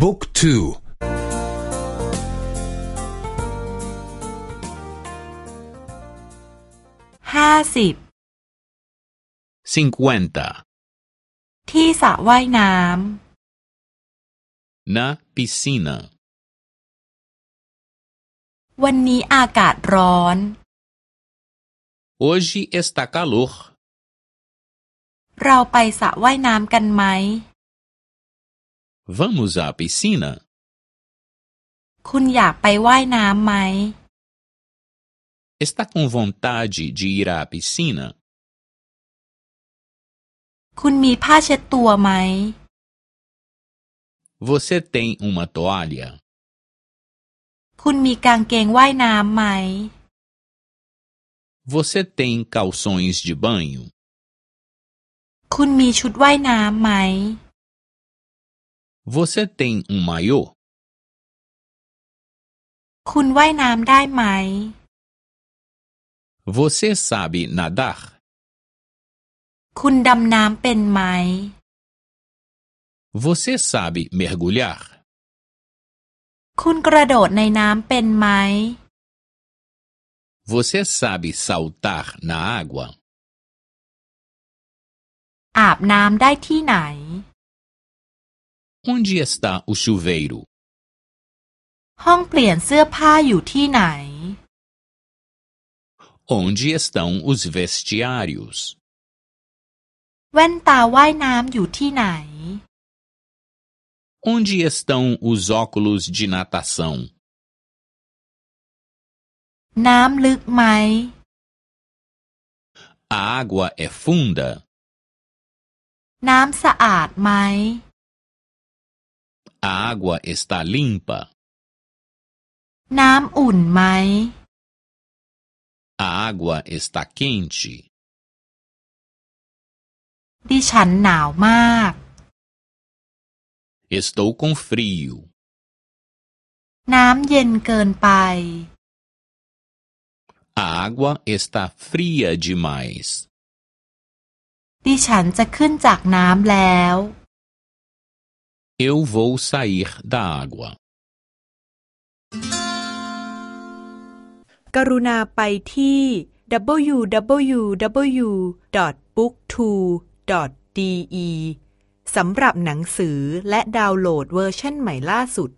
บุ๊กทูห้าสิบ cinquenta ที่สระว่ายน้ำ na piscina วันนี้อากาศร้อน hoje está calor เราไปสระว่ายน้ำกันไหม vamos à piscina คุณอยากไปว่ายน้ำไหม está com vontade de ir à piscina คุณมีผ้าเช็ดตัวไหม você tem uma toalha คุณมีกางเกงว่ายน้ำไหม você tem calções de banho คุณมีชุดว่ายน้ำไหม você tem um maiô คุณว่ายน้ำได้ไหม você sabe nadar คุณดำน้ำเป็นไหม você sabe mergulhar คุณกระโดดในน้ำเป็นไหม você sabe saltar na água อาบน้ำได้ที่ไหน onde está o chuveiro ห้องเปลี่ยนเสื้อผ้าอยู่ที่ไหน onde estão os vestiários แว่นตาว่ายน้ำอยู่ที่ไหน onde estão os óculos de natação น้ำลึกไหม a água é funda น้ำสะอาดไหม a água está limpa น้ำอุ่นไหม a água está quente ดิฉันหนาวมาก estou com frio น้ำเย็นเกินไป a água está fria demais ดิฉันจะขึ้นจากน้ำแล้ว eu vou sair da água กรุณาไปที่ www.booktwo.de สำหรับหนังสือและดาวน์โหลดเวอร์ชันใหม่ล่าสุด